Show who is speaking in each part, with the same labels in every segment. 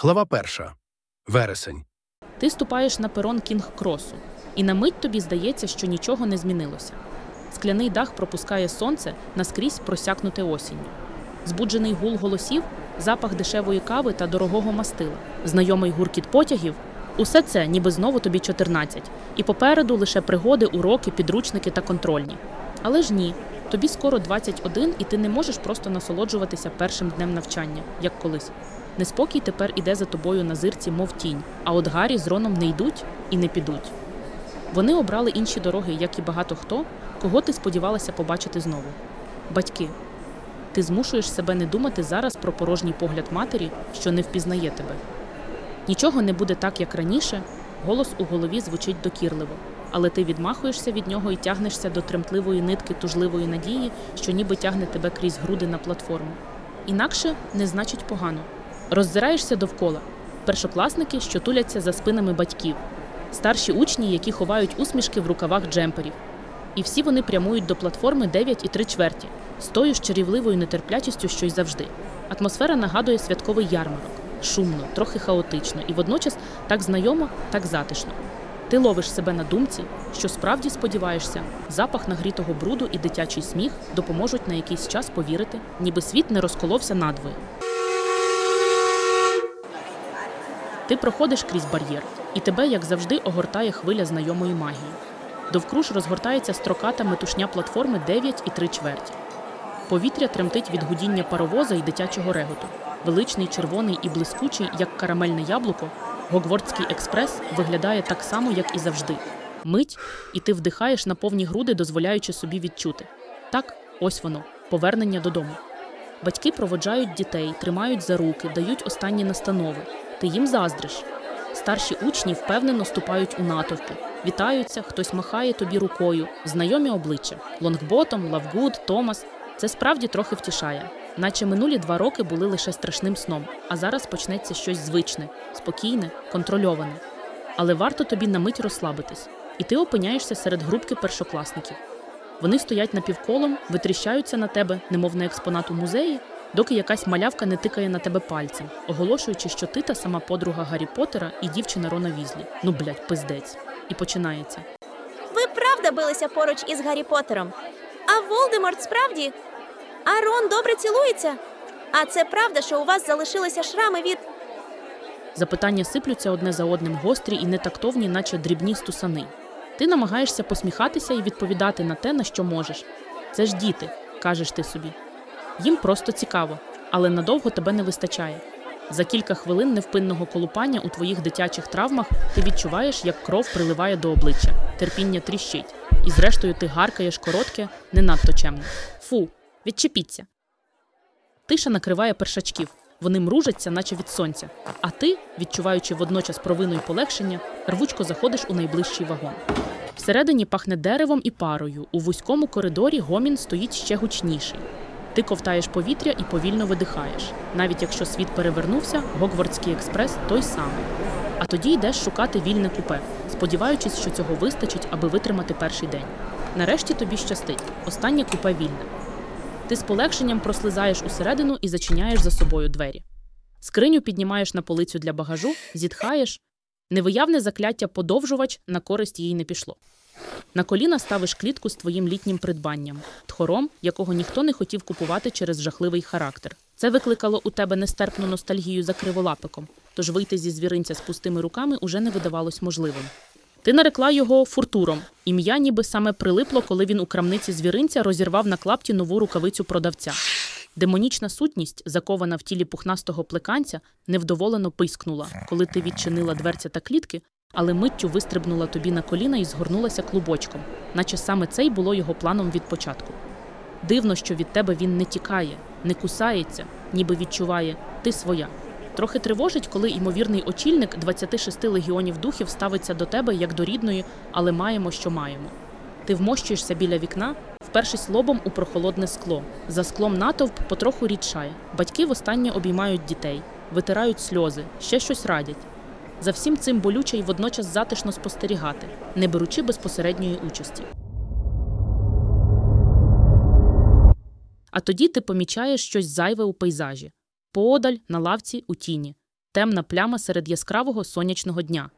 Speaker 1: Глава перша. Вересень.
Speaker 2: Ти ступаєш на перон Кінг-Кросу, і на мить тобі здається, що нічого не змінилося. Скляний дах пропускає сонце наскрізь просякнуте осінню. Збуджений гул голосів, запах дешевої кави та дорогого мастила, знайомий гуркіт потягів усе це, ніби знову тобі 14, і попереду лише пригоди, уроки, підручники та контрольні. Але ж ні, тобі скоро 21, і ти не можеш просто насолоджуватися першим днем навчання, як колись. Неспокій тепер іде за тобою на зирці, мов тінь, а от Гаррі з Роном не йдуть і не підуть. Вони обрали інші дороги, як і багато хто, кого ти сподівалася побачити знову. Батьки. Ти змушуєш себе не думати зараз про порожній погляд матері, що не впізнає тебе. Нічого не буде так, як раніше, голос у голові звучить докірливо, але ти відмахуєшся від нього і тягнешся до тремтливої нитки тужливої надії, що ніби тягне тебе крізь груди на платформу. Інакше не значить погано. Роззираєшся довкола. Першокласники, що туляться за спинами батьків, старші учні, які ховають усмішки в рукавах джемперів. І всі вони прямують до платформи 9 і 3 чверті, з тою ж чарівливою нетерплячістю, що й завжди. Атмосфера нагадує святковий ярмарок. Шумно, трохи хаотично і водночас так знайомо, так затишно. Ти ловиш себе на думці, що справді сподіваєшся, запах нагрітого бруду і дитячий сміх допоможуть на якийсь час повірити, ніби світ не розколовся надвоє. Ти проходиш крізь бар'єр, і тебе, як завжди, огортає хвиля знайомої магії. Довкруж розгортається строката метушня платформи 9 і 3 чверті. Повітря тремтить від гудіння паровоза і дитячого реготу. Величний, червоний і блискучий, як карамельне яблуко, Гогвортський експрес виглядає так само, як і завжди. Мить, і ти вдихаєш на повні груди, дозволяючи собі відчути. Так, ось воно, повернення додому. Батьки проводжають дітей, тримають за руки, дають останні настанови. Ти їм заздриш. Старші учні впевнено ступають у натовпи, вітаються, хтось махає тобі рукою, знайомі обличчя Лонгботом, Лавгуд, Томас. Це справді трохи втішає. Наче минулі два роки були лише страшним сном, а зараз почнеться щось звичне, спокійне, контрольоване. Але варто тобі на мить розслабитись, і ти опиняєшся серед групки першокласників. Вони стоять напівколом, витріщаються на тебе, немов на експонат у музеї, доки якась малявка не тикає на тебе пальцем, оголошуючи, що ти та сама подруга Гаррі Поттера і дівчина Рона Візлі. Ну, блядь, пиздець. І починається.
Speaker 3: Ви правда билися поруч із Гаррі Поттером? А Волдеморт справді? А Рон добре цілується? А це правда, що у вас залишилися шрами від.
Speaker 2: Запитання сиплються одне за одним гострі і нетактовні, наче дрібні стусани. Ти намагаєшся посміхатися і відповідати на те, на що можеш. Це ж діти, кажеш ти собі. Їм просто цікаво, але надовго тебе не вистачає. За кілька хвилин невпинного колупання у твоїх дитячих травмах ти відчуваєш, як кров приливає до обличчя, терпіння тріщить, і зрештою ти гаркаєш коротке, не надто чемне. Фу, відчепіться. Тиша накриває першачків. Вони мружаться, наче від сонця. А ти, відчуваючи водночас провину й полегшення, рвучко заходиш у найближчий вагон. Всередині пахне деревом і парою. У вузькому коридорі гомін стоїть ще гучніший. Ти ковтаєш повітря і повільно видихаєш. Навіть якщо світ перевернувся, Гогвардський експрес той самий. А тоді йдеш шукати вільне купе, сподіваючись, що цього вистачить, аби витримати перший день. Нарешті тобі щастить. Останнє купе вільне. Ти з полегшенням прослизаєш усередину і зачиняєш за собою двері. Скриню піднімаєш на полицю для багажу, зітхаєш. Невиявне закляття подовжувач на користь їй не пішло. На коліна ставиш клітку з твоїм літнім придбанням, тхором, якого ніхто не хотів купувати через жахливий характер. Це викликало у тебе нестерпну ностальгію за криволапиком, тож вийти зі звіринця з пустими руками уже не видавалось можливим. Ти нарекла його фуртуром. Ім'я ніби саме прилипло, коли він у крамниці звіринця розірвав на клапті нову рукавицю продавця. Демонічна сутність, закована в тілі пухнастого плеканця, невдоволено пискнула, коли ти відчинила дверця та клітки, але миттю вистрибнула тобі на коліна і згорнулася клубочком, наче саме це й було його планом від початку. Дивно, що від тебе він не тікає, не кусається, ніби відчуває ти своя. Трохи тривожить, коли ймовірний очільник 26 легіонів духів ставиться до тебе як до рідної, але маємо, що маємо. Ти вмощуєшся біля вікна, впершись лобом у прохолодне скло. За склом натовп потроху рідшає. Батьки востаннє обіймають дітей, витирають сльози, ще щось радять. За всім цим болюче і водночас затишно спостерігати, не беручи безпосередньої участі. А тоді ти помічаєш щось зайве у пейзажі поодаль на лавці у тіні. темна пляма серед яскравого сонячного дня.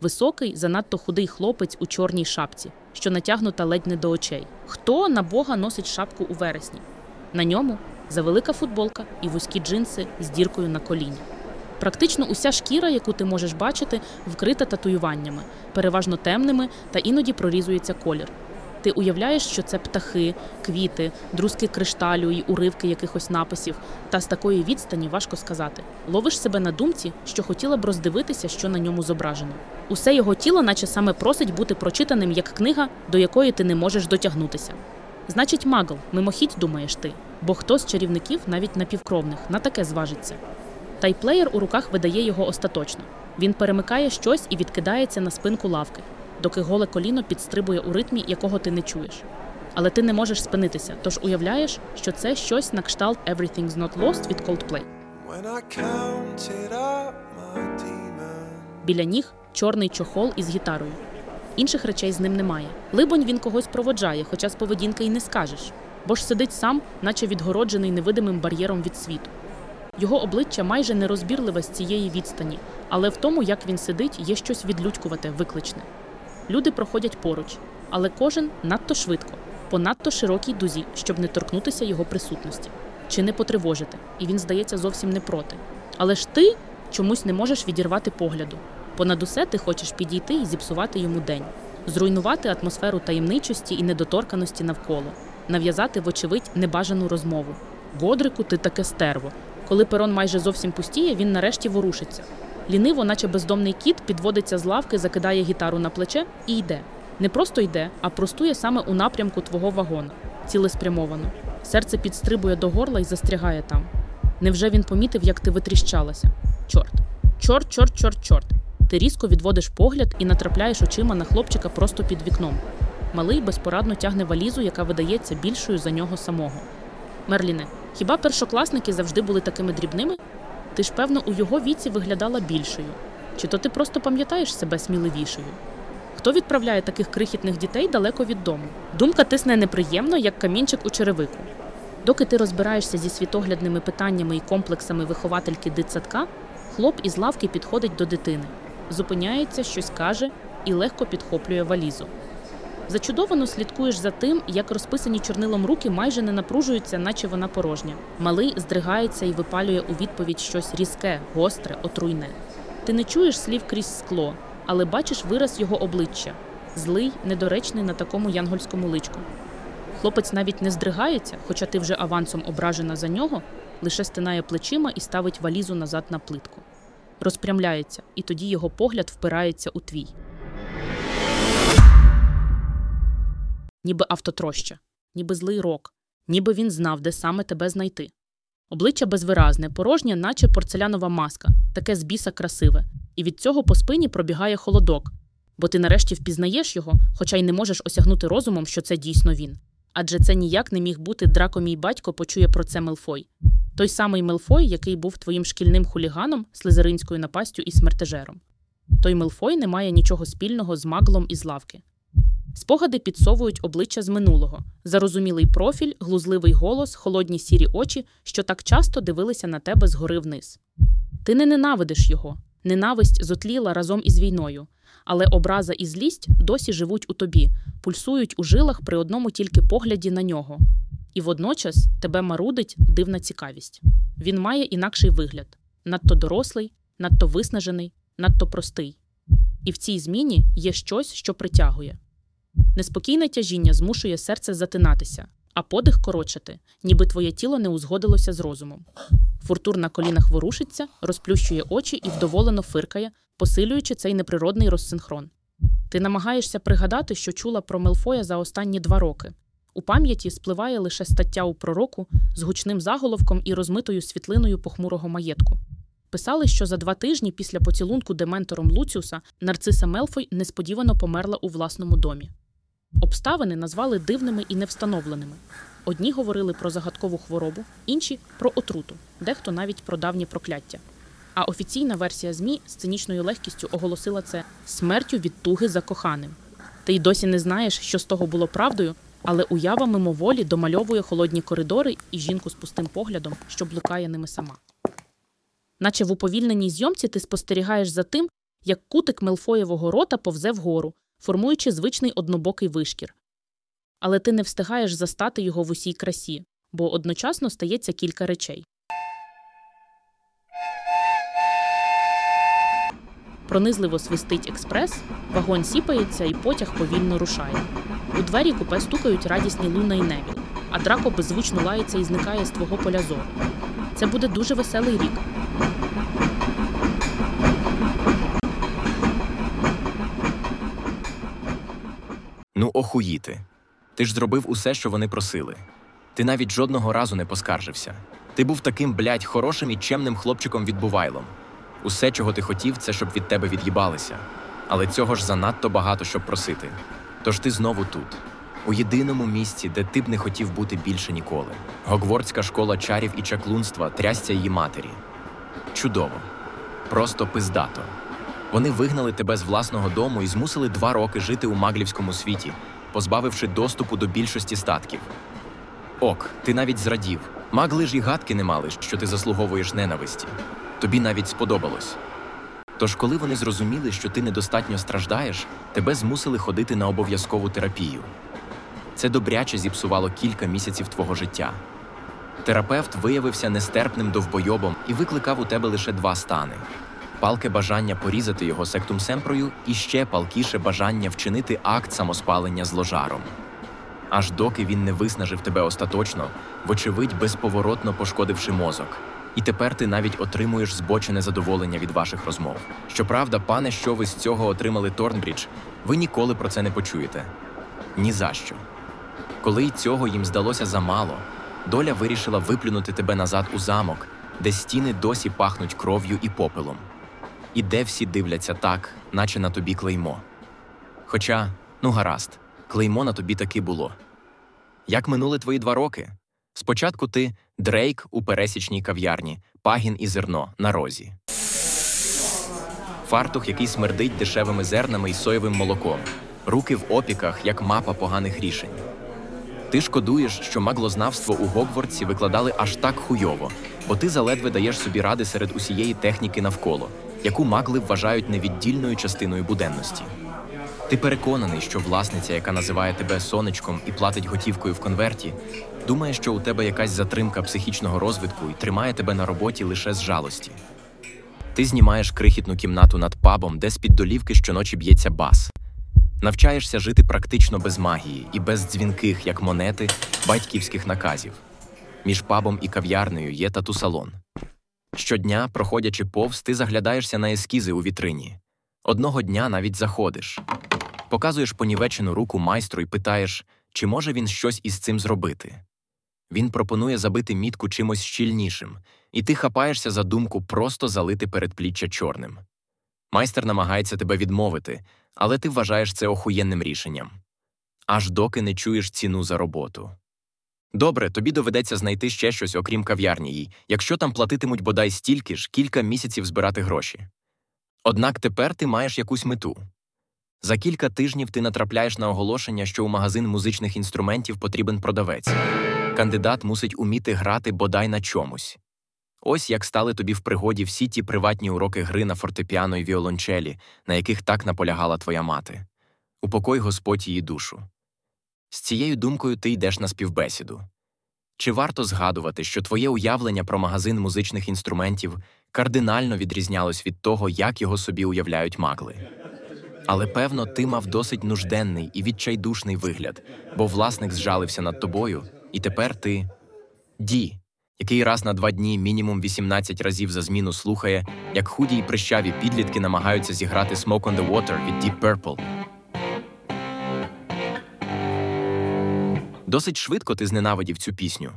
Speaker 2: Високий, занадто худий хлопець у чорній шапці, що натягнута ледь не до очей. Хто на Бога носить шапку у вересні? На ньому завелика футболка і вузькі джинси з діркою на коліні. Практично уся шкіра, яку ти можеш бачити, вкрита татуюваннями, переважно темними та іноді прорізується колір. Ти уявляєш, що це птахи, квіти, друзки кришталю і уривки якихось написів, та з такої відстані важко сказати. Ловиш себе на думці, що хотіла б роздивитися, що на ньому зображено. Усе його тіло, наче саме просить бути прочитаним як книга, до якої ти не можеш дотягнутися. Значить, магл, мимохідь думаєш ти, бо хто з чарівників, навіть напівкровних, на таке зважиться. Тайплеєр у руках видає його остаточно. Він перемикає щось і відкидається на спинку лавки, доки голе коліно підстрибує у ритмі, якого ти не чуєш. Але ти не можеш спинитися, тож уявляєш, що це щось на кшталт Everything's Not Lost від Coldplay. Біля ніг чорний чохол із гітарою. Інших речей з ним немає. Либонь він когось проводжає, хоча з поведінки й не скажеш, бо ж сидить сам, наче відгороджений невидимим бар'єром від світу. Його обличчя майже нерозбірливе з цієї відстані, але в тому, як він сидить, є щось відлюдькувате, викличне. Люди проходять поруч, але кожен надто швидко, по надто широкій дузі, щоб не торкнутися його присутності чи не потривожити, і він здається зовсім не проти. Але ж ти чомусь не можеш відірвати погляду. Понад усе ти хочеш підійти і зіпсувати йому день, зруйнувати атмосферу таємничості і недоторканості навколо, нав'язати, вочевидь, небажану розмову. Годрику, ти таке стерво. Коли перон майже зовсім пустіє, він нарешті ворушиться. Ліниво, наче бездомний кіт, підводиться з лавки, закидає гітару на плече і йде. Не просто йде, а простує саме у напрямку твого вагона, цілеспрямовано. Серце підстрибує до горла і застрягає там. Невже він помітив, як ти витріщалася? Чорт, чорт, чорт, чорт, чорт. Ти різко відводиш погляд і натрапляєш очима на хлопчика просто під вікном. Малий безпорадно тягне валізу, яка видається більшою за нього самого. Мерліне, хіба першокласники завжди були такими дрібними? Ти ж, певно, у його віці виглядала більшою. Чи то ти просто пам'ятаєш себе сміливішою? Хто відправляє таких крихітних дітей далеко від дому? Думка тисне неприємно, як камінчик у черевику. Доки ти розбираєшся зі світоглядними питаннями і комплексами виховательки дитсадка, хлоп із лавки підходить до дитини, зупиняється, щось каже і легко підхоплює валізу. Зачудовано слідкуєш за тим, як розписані чорнилом руки майже не напружуються, наче вона порожня. Малий здригається і випалює у відповідь щось різке, гостре, отруйне. Ти не чуєш слів крізь скло, але бачиш вираз його обличчя злий, недоречний на такому янгольському личку. Хлопець навіть не здригається, хоча ти вже авансом ображена за нього, лише стинає плечима і ставить валізу назад на плитку. Розпрямляється, і тоді його погляд впирається у твій. Ніби автотроща, ніби злий рок, ніби він знав, де саме тебе знайти. Обличчя безвиразне, порожнє, наче порцелянова маска, таке з біса красиве, і від цього по спині пробігає холодок, бо ти нарешті впізнаєш його, хоча й не можеш осягнути розумом, що це дійсно він. Адже це ніяк не міг бути драко мій батько почує про це Мелфой. Той самий Мелфой, який був твоїм шкільним хуліганом, слизеринською напастю і смертежером. Той Мелфой не має нічого спільного з маглом із лавки. Спогади підсовують обличчя з минулого, зарозумілий профіль, глузливий голос, холодні сірі очі, що так часто дивилися на тебе згори вниз. Ти не ненавидиш його, ненависть зотліла разом із війною, але образа і злість досі живуть у тобі, пульсують у жилах при одному тільки погляді на нього. І водночас тебе марудить дивна цікавість. Він має інакший вигляд надто дорослий, надто виснажений, надто простий. І в цій зміні є щось, що притягує. Неспокійне тяжіння змушує серце затинатися, а подих корочати, ніби твоє тіло не узгодилося з розумом. Фуртур на колінах ворушиться, розплющує очі і вдоволено фиркає, посилюючи цей неприродний розсинхрон. Ти намагаєшся пригадати, що чула про Мелфоя за останні два роки. У пам'яті спливає лише стаття у пророку з гучним заголовком і розмитою світлиною похмурого маєтку. Писали, що за два тижні після поцілунку дементором Луціуса нарциса Мелфой несподівано померла у власному домі. Обставини назвали дивними і невстановленими. Одні говорили про загадкову хворобу, інші про отруту, дехто навіть про давнє прокляття. А офіційна версія ЗМІ з цинічною легкістю оголосила це смертю від туги за коханим. Ти й досі не знаєш, що з того було правдою, але уява мимоволі домальовує холодні коридори і жінку з пустим поглядом, що блукає ними сама. наче в уповільненій зйомці ти спостерігаєш за тим, як кутик Мелфоєвого рота повзе вгору, формуючи звичний однобокий вишкір. Але ти не встигаєш застати його в усій красі, бо одночасно стається кілька речей. Пронизливо свистить експрес, вагон сіпається і потяг повільно рушає. У двері купе стукають радісні Луна і Невіл, а драко беззвучно лається і зникає з твого поля зору. Це буде дуже веселий рік.
Speaker 4: Ну, охуїти. Ти ж зробив усе, що вони просили. Ти навіть жодного разу не поскаржився. Ти був таким, блядь, хорошим і чемним хлопчиком відбувайлом. Усе, чого ти хотів, це щоб від тебе від'їбалися. Але цього ж занадто багато, щоб просити. Тож ти знову тут, у єдиному місці, де ти б не хотів бути більше ніколи. Гогвардська школа чарів і чаклунства трясця її матері. Чудово. Просто пиздато. Вони вигнали тебе з власного дому і змусили два роки жити у маглівському світі, позбавивши доступу до більшості статків. Ок, ти навіть зрадів. Магли ж і гадки не мали, що ти заслуговуєш ненависті. Тобі навіть сподобалось. Тож, коли вони зрозуміли, що ти недостатньо страждаєш, тебе змусили ходити на обов'язкову терапію. Це добряче зіпсувало кілька місяців твого життя. Терапевт виявився нестерпним довбойобом і викликав у тебе лише два стани: палке бажання порізати його сектум семпрою і ще палкіше бажання вчинити акт самоспалення з ложаром. Аж доки він не виснажив тебе остаточно, вочевидь, безповоротно пошкодивши мозок. І тепер ти навіть отримуєш збочене задоволення від ваших розмов. Щоправда, пане, що ви з цього отримали Торнбрідж, ви ніколи про це не почуєте. Ні за що. Коли й цього їм здалося замало, доля вирішила виплюнути тебе назад у замок, де стіни досі пахнуть кров'ю і попелом. І де всі дивляться так, наче на тобі клеймо. Хоча, ну гаразд, клеймо на тобі таки було. Як минули твої два роки? Спочатку ти Дрейк у пересічній кав'ярні, пагін і зерно на розі. Фартух, який смердить дешевими зернами і соєвим молоком, руки в опіках, як мапа поганих рішень. Ти шкодуєш, що маглознавство у Гогвардсі викладали аж так хуйово, бо ти заледве даєш собі ради серед усієї техніки навколо, яку магли вважають невіддільною частиною буденності. Ти переконаний, що власниця, яка називає тебе сонечком і платить готівкою в конверті, думає, що у тебе якась затримка психічного розвитку і тримає тебе на роботі лише з жалості. Ти знімаєш крихітну кімнату над пабом, де з-під долівки щоночі б'ється бас. Навчаєшся жити практично без магії і без дзвінких, як монети, батьківських наказів. Між пабом і кав'ярнею є тату-салон. Щодня, проходячи повз, ти заглядаєшся на ескізи у вітрині. Одного дня навіть заходиш. Показуєш понівечену руку майстру і питаєш, чи може він щось із цим зробити. Він пропонує забити мітку чимось щільнішим, і ти хапаєшся за думку просто залити передпліччя чорним. Майстер намагається тебе відмовити, але ти вважаєш це охуєнним рішенням. Аж доки не чуєш ціну за роботу. Добре, тобі доведеться знайти ще щось, окрім кав'ярні їй, якщо там платитимуть бодай стільки ж кілька місяців збирати гроші. Однак тепер ти маєш якусь мету. За кілька тижнів ти натрапляєш на оголошення, що у магазин музичних інструментів потрібен продавець. Кандидат мусить уміти грати бодай на чомусь. Ось як стали тобі в пригоді всі ті приватні уроки гри на фортепіано і віолончелі, на яких так наполягала твоя мати. Упокой Господь її душу. З цією думкою ти йдеш на співбесіду. Чи варто згадувати, що твоє уявлення про магазин музичних інструментів кардинально відрізнялось від того, як його собі уявляють магли? Але певно, ти мав досить нужденний і відчайдушний вигляд, бо власник зжалився над тобою, і тепер ти Ді, який раз на два дні мінімум 18 разів за зміну слухає, як худі й прищаві підлітки намагаються зіграти Smoke on the Water від Deep Purple. Досить швидко ти зненавидів цю пісню.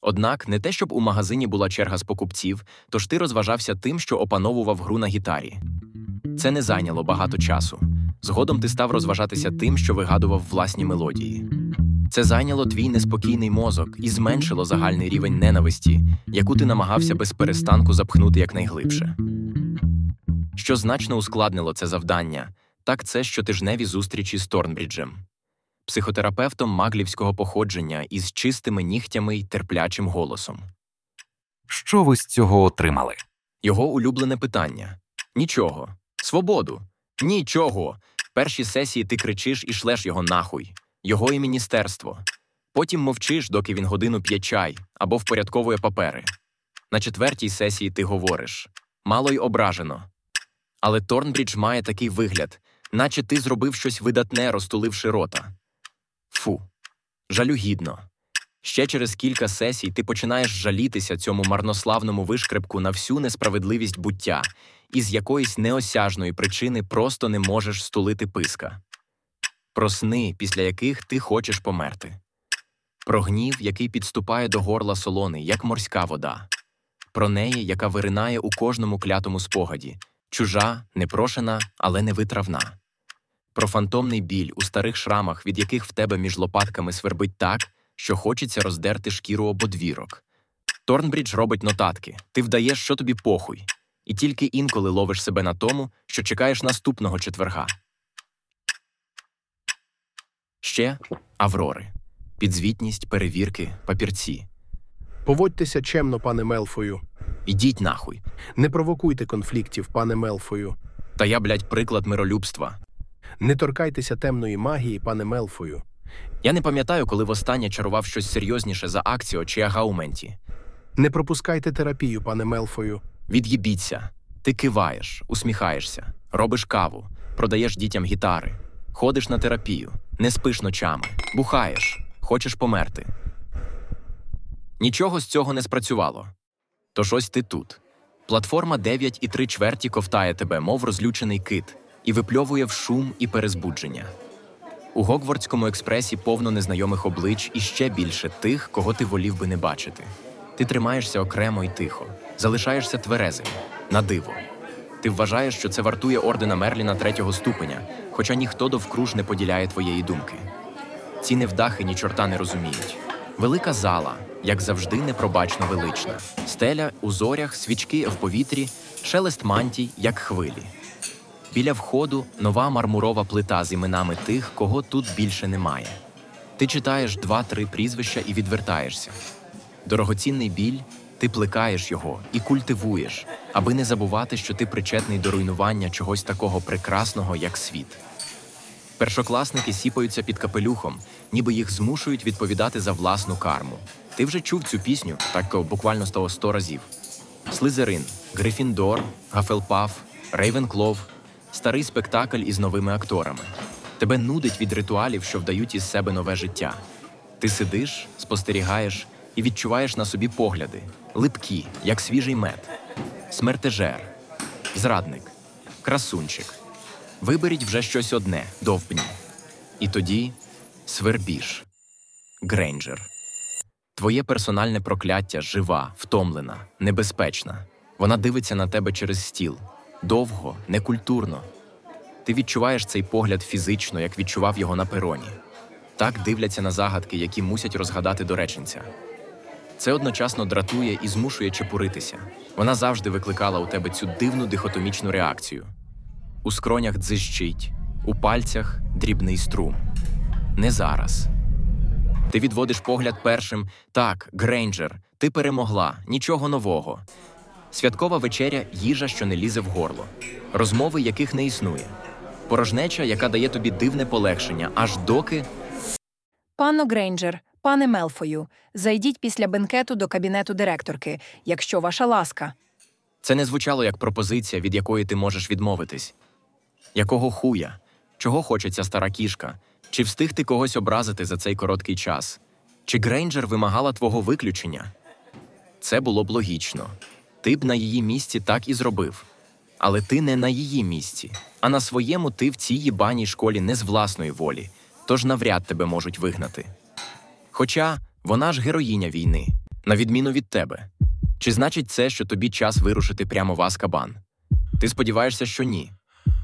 Speaker 4: Однак не те, щоб у магазині була черга з покупців, тож ти розважався тим, що опановував гру на гітарі. Це не зайняло багато часу. Згодом ти став розважатися тим, що вигадував власні мелодії. Це зайняло твій неспокійний мозок і зменшило загальний рівень ненависті, яку ти намагався без перестанку запхнути якнайглибше. Що значно ускладнило це завдання, так це щотижневі зустрічі з Торнбріджем, психотерапевтом маглівського походження із чистими нігтями й терплячим голосом.
Speaker 5: Що ви з цього отримали?
Speaker 4: Його улюблене питання нічого. Свободу. Нічого. Перші сесії ти кричиш і шлеш його нахуй, його і міністерство. Потім мовчиш, доки він годину п'є чай або впорядковує папери. На четвертій сесії ти говориш мало й ображено. Але Торнбрідж має такий вигляд, наче ти зробив щось видатне, розтуливши рота. Фу, жалюгідно. Ще через кілька сесій ти починаєш жалітися цьому марнославному вишкребку на всю несправедливість буття, і з якоїсь неосяжної причини просто не можеш стулити писка. Про сни, після яких ти хочеш померти. Про гнів, який підступає до горла солони, як морська вода. Про неї, яка виринає у кожному клятому спогаді, чужа, непрошена, але невитравна. Про фантомний біль у старих шрамах, від яких в тебе між лопатками свербить так, що хочеться роздерти шкіру ободвірок. Торнбрідж робить нотатки, ти вдаєш, що тобі похуй, і тільки інколи ловиш себе на тому, що чекаєш наступного четверга. Ще Аврори. Підзвітність, перевірки, папірці.
Speaker 1: Поводьтеся чемно, пане Мелфою.
Speaker 4: Ідіть нахуй.
Speaker 1: Не провокуйте конфліктів, пане Мелфою.
Speaker 4: Та я, блядь, приклад миролюбства.
Speaker 1: Не торкайтеся темної магії, пане Мелфою.
Speaker 4: Я не пам'ятаю, коли востаннє чарував щось серйозніше за акціо чи агаументі.
Speaker 1: Не пропускайте терапію, пане Мелфою.
Speaker 4: Від'їбіться. Ти киваєш, усміхаєшся, робиш каву, продаєш дітям гітари, ходиш на терапію, не спиш ночами, бухаєш, хочеш померти. Нічого з цього не спрацювало. Тож ось ти тут. Платформа 9 і 3 чверті ковтає тебе, мов розлючений кит, і випльовує в шум і перезбудження. У Гогвардському експресі повно незнайомих облич і ще більше тих, кого ти волів би не бачити. Ти тримаєшся окремо і тихо, залишаєшся тверезим, на диво. Ти вважаєш, що це вартує ордена Мерліна третього ступеня, хоча ніхто довкруж не поділяє твоєї думки. Ці невдахи ні чорта не розуміють. Велика зала, як завжди, непробачно велична. Стеля у зорях, свічки в повітрі, шелест мантій, як хвилі. Біля входу нова мармурова плита з іменами тих, кого тут більше немає. Ти читаєш два-три прізвища і відвертаєшся. Дорогоцінний біль, ти плекаєш його і культивуєш, аби не забувати, що ти причетний до руйнування чогось такого прекрасного, як світ. Першокласники сіпаються під капелюхом, ніби їх змушують відповідати за власну карму. Ти вже чув цю пісню, так буквально з того сто разів. Слизерин, Грифіндор, Гафелпаф, Рейвенклов старий спектакль із новими акторами. Тебе нудить від ритуалів, що вдають із себе нове життя. Ти сидиш, спостерігаєш і відчуваєш на собі погляди, липкі, як свіжий мед, смертежер, зрадник, красунчик. Виберіть вже щось одне, довбні. І тоді свербіж, Грейнджер. Твоє персональне прокляття жива, втомлена, небезпечна. Вона дивиться на тебе через стіл. Довго, некультурно. Ти відчуваєш цей погляд фізично, як відчував його на пероні. Так дивляться на загадки, які мусять розгадати дореченця. Це одночасно дратує і змушує чепуритися. Вона завжди викликала у тебе цю дивну дихотомічну реакцію. У скронях дзижчить, у пальцях дрібний струм. Не зараз. Ти відводиш погляд першим. Так, Грейнджер, ти перемогла, нічого нового. Святкова вечеря їжа, що не лізе в горло, розмови, яких не існує, порожнеча, яка дає тобі дивне полегшення, аж доки
Speaker 5: Панно Грейнджер, пане Мелфою, зайдіть після бенкету до кабінету директорки, якщо ваша ласка.
Speaker 4: це не звучало як пропозиція, від якої ти можеш відмовитись. Якого хуя? Чого хоче ця стара кішка? Чи встиг ти когось образити за цей короткий час? Чи Грейнджер вимагала твого виключення? Це було б логічно. Ти б на її місці так і зробив. Але ти не на її місці, а на своєму ти в цій їбаній школі не з власної волі, тож навряд тебе можуть вигнати. Хоча вона ж героїня війни, на відміну від тебе. Чи значить це, що тобі час вирушити прямо в Аскабан? Ти сподіваєшся, що ні.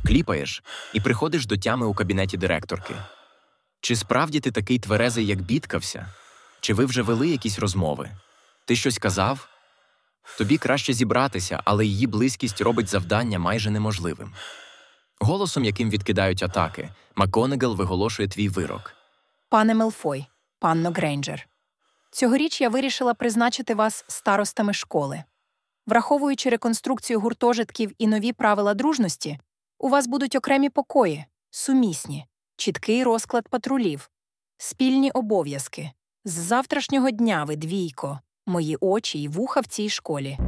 Speaker 4: Кліпаєш і приходиш до тями у кабінеті директорки. Чи справді ти такий тверезий, як бідкався? Чи ви вже вели якісь розмови? Ти щось казав? Тобі краще зібратися, але її близькість робить завдання майже неможливим. Голосом, яким відкидають атаки, МакГонагал виголошує твій вирок.
Speaker 5: Пане Мелфой, панно Грейнджер. Цьогоріч я вирішила призначити вас старостами школи. Враховуючи реконструкцію гуртожитків і нові правила дружності, у вас будуть окремі покої, сумісні, чіткий розклад патрулів, спільні обов'язки. З завтрашнього дня ви двійко, мої очі й вуха в цій школі.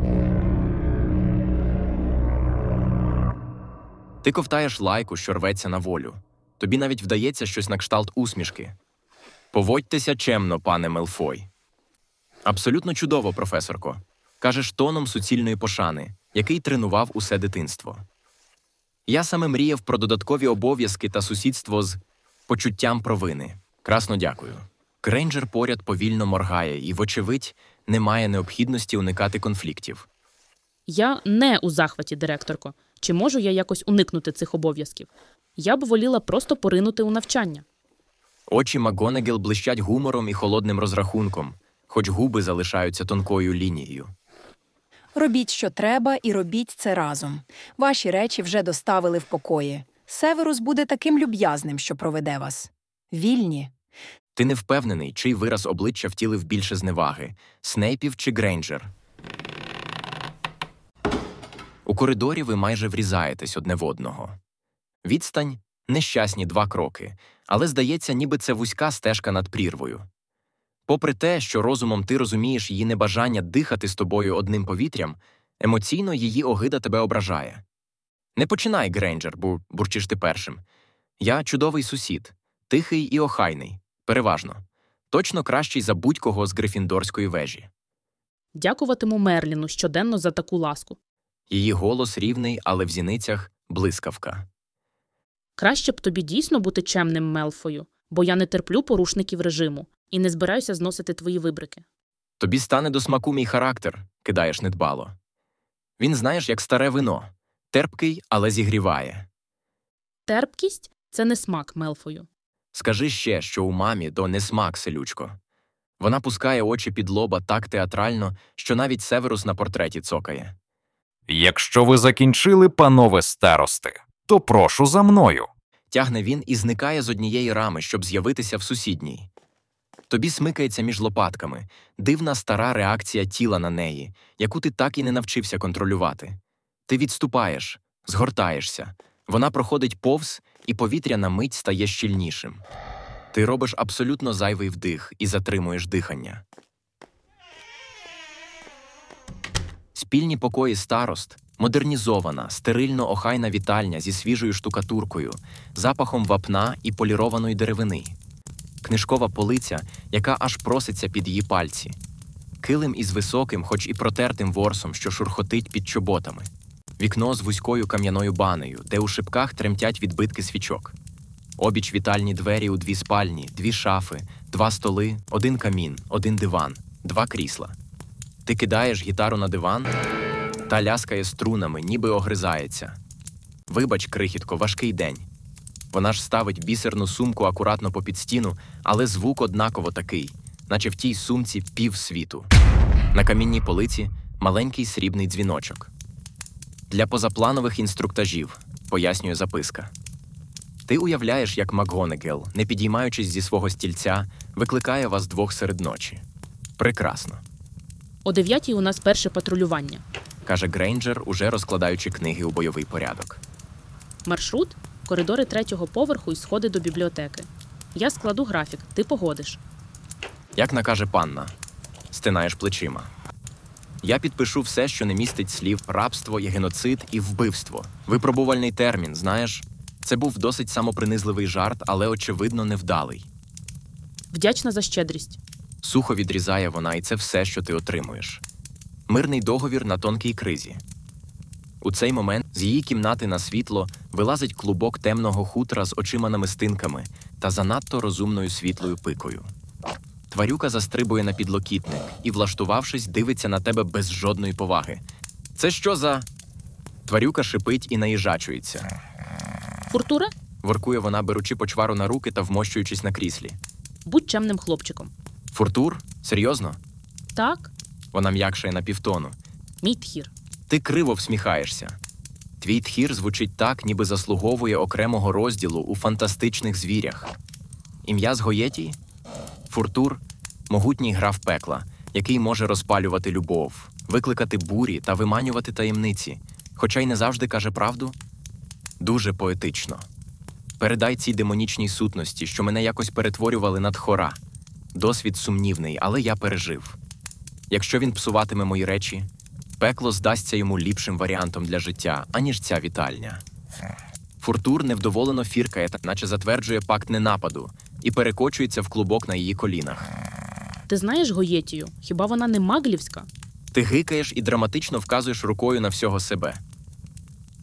Speaker 4: Ти ковтаєш лайку, що рветься на волю. Тобі навіть вдається щось на кшталт усмішки. Поводьтеся чемно, пане Мелфой. Абсолютно чудово, професорко. Кажеш тоном суцільної пошани, який тренував усе дитинство. Я саме мріяв про додаткові обов'язки та сусідство з почуттям провини. Красно дякую. Грейнджер поряд повільно моргає і, вочевидь, немає необхідності уникати конфліктів.
Speaker 2: Я не у захваті, директорко. Чи можу я якось уникнути цих обов'язків? Я б воліла просто поринути у навчання.
Speaker 4: Очі Макгонегел блищать гумором і холодним розрахунком, хоч губи залишаються тонкою лінією.
Speaker 5: Робіть, що треба, і робіть це разом. Ваші речі вже доставили в покої. Северус буде таким люб'язним, що проведе вас. Вільні.
Speaker 4: Ти не впевнений, чий вираз обличчя втілив більше зневаги Снейпів чи Грейнджер. У коридорі ви майже врізаєтесь одне в одного. Відстань нещасні два кроки, але здається, ніби це вузька стежка над прірвою. Попри те, що розумом ти розумієш її небажання дихати з тобою одним повітрям, емоційно її огида тебе ображає. Не починай, Грейнджер, бо бурчиш ти першим. Я чудовий сусід, тихий і охайний, переважно, точно кращий за будь-кого з Грифіндорської вежі.
Speaker 2: Дякуватиму Мерліну щоденно за таку ласку.
Speaker 4: Її голос рівний, але в зіницях блискавка.
Speaker 2: Краще б тобі дійсно бути чемним Мелфою, бо я не терплю порушників режиму і не збираюся зносити твої вибрики.
Speaker 4: Тобі стане до смаку мій характер, кидаєш недбало. Він, знаєш, як старе вино, терпкий, але зігріває.
Speaker 2: Терпкість це не смак Мелфою.
Speaker 4: Скажи ще, що у мамі то не смак, селючко. Вона пускає очі під лоба так театрально, що навіть Северус на портреті цокає.
Speaker 6: Якщо ви закінчили, панове старости, то прошу за мною.
Speaker 4: Тягне він і зникає з однієї рами, щоб з'явитися в сусідній. Тобі смикається між лопатками, дивна стара реакція тіла на неї, яку ти так і не навчився контролювати. Ти відступаєш, згортаєшся, вона проходить повз, і повітря на мить стає щільнішим. Ти робиш абсолютно зайвий вдих і затримуєш дихання. Спільні покої старост, модернізована, стерильно охайна вітальня зі свіжою штукатуркою, запахом вапна і полірованої деревини, книжкова полиця, яка аж проситься під її пальці, килим із високим, хоч і протертим ворсом, що шурхотить під чоботами, вікно з вузькою кам'яною банею, де у шибках тремтять відбитки свічок. Обіч вітальні двері у дві спальні, дві шафи, два столи, один камін, один диван, два крісла. Ти кидаєш гітару на диван та ляскає струнами, ніби огризається. Вибач, крихітко, важкий день. Вона ж ставить бісерну сумку акуратно попід стіну, але звук однаково такий, наче в тій сумці пів світу. На камінній полиці маленький срібний дзвіночок. Для позапланових інструктажів, пояснює записка. Ти уявляєш, як МакГонегел, не підіймаючись зі свого стільця, викликає вас двох серед ночі. Прекрасно,
Speaker 2: О дев'ятій у нас перше патрулювання.
Speaker 4: каже Грейнджер, уже розкладаючи книги у бойовий порядок.
Speaker 2: Маршрут коридори третього поверху і сходи до бібліотеки. Я складу графік, ти погодиш.
Speaker 4: Як накаже панна, стинаєш плечима. Я підпишу все, що не містить слів рабство, і геноцид і вбивство. Випробувальний термін, знаєш, це був досить самопринизливий жарт, але очевидно невдалий.
Speaker 2: Вдячна за щедрість.
Speaker 4: Сухо відрізає вона, і це все, що ти отримуєш. Мирний договір на тонкій кризі. У цей момент з її кімнати на світло вилазить клубок темного хутра з очима намистинками та занадто розумною світлою пикою. Тварюка застрибує на підлокітник і, влаштувавшись, дивиться на тебе без жодної поваги. Це що за. Тварюка шипить і наїжачується.
Speaker 2: Фуртура,
Speaker 4: Воркує вона, беручи почвару на руки та вмощуючись на кріслі.
Speaker 2: будь чемним хлопчиком.
Speaker 4: Фуртур? Серйозно?
Speaker 2: Так,
Speaker 4: Вона м'якшає на півтону.
Speaker 2: мій тхір.
Speaker 4: Ти криво всміхаєшся. Твій тхір звучить так, ніби заслуговує окремого розділу у фантастичних звірях. Ім'я з Гоєтії? Фуртур могутній граф пекла, який може розпалювати любов, викликати бурі та виманювати таємниці, хоча й не завжди каже правду? Дуже поетично. Передай цій демонічній сутності, що мене якось перетворювали на тхора. Досвід сумнівний, але я пережив. Якщо він псуватиме мої речі, пекло здасться йому ліпшим варіантом для життя, аніж ця вітальня. Фуртур невдоволено фіркає, наче затверджує пакт ненападу, і перекочується в клубок на її колінах.
Speaker 2: Ти знаєш Гоєтію? Хіба вона не маглівська?
Speaker 4: Ти гикаєш і драматично вказуєш рукою на всього себе.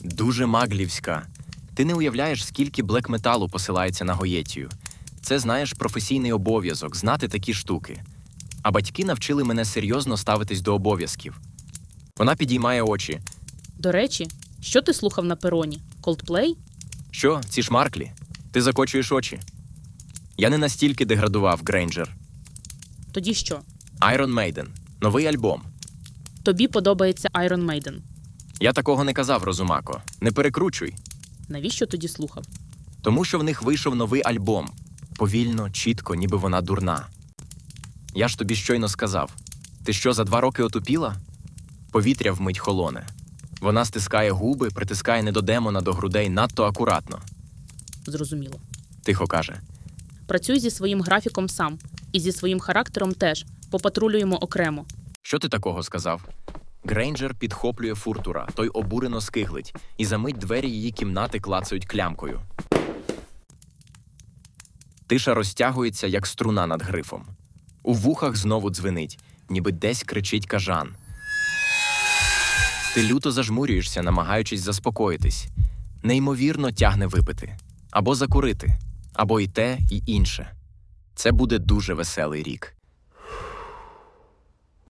Speaker 4: Дуже маглівська. Ти не уявляєш, скільки блек-металу посилається на Гоєтію. Це знаєш професійний обов'язок знати такі штуки. А батьки навчили мене серйозно ставитись до обов'язків. Вона підіймає очі.
Speaker 2: До речі, що ти слухав на пероні? Coldplay?
Speaker 4: Що, ці шмарклі? Ти закочуєш очі. Я не настільки деградував, Грейнджер.
Speaker 2: Тоді що?
Speaker 4: Iron Maiden. Новий альбом.
Speaker 2: Тобі подобається Iron Maiden.
Speaker 4: Я такого не казав, Розумако. Не перекручуй.
Speaker 2: Навіщо тоді слухав?
Speaker 4: Тому що в них вийшов новий альбом. Повільно, чітко, ніби вона дурна. Я ж тобі щойно сказав: ти що, за два роки отупіла? Повітря вмить холоне. Вона стискає губи, притискає не до демона до грудей надто акуратно.
Speaker 2: Зрозуміло.
Speaker 4: Тихо каже:
Speaker 2: Працюй зі своїм графіком сам, і зі своїм характером теж. Попатрулюємо окремо.
Speaker 4: Що ти такого сказав? Грейнджер підхоплює фуртура, той обурено скиглить, і за мить двері її кімнати клацають клямкою. Тиша розтягується, як струна над грифом. У вухах знову дзвенить, ніби десь кричить кажан. Ти люто зажмурюєшся, намагаючись заспокоїтись. Неймовірно тягне випити або закурити, або і те, і інше. Це буде дуже веселий рік.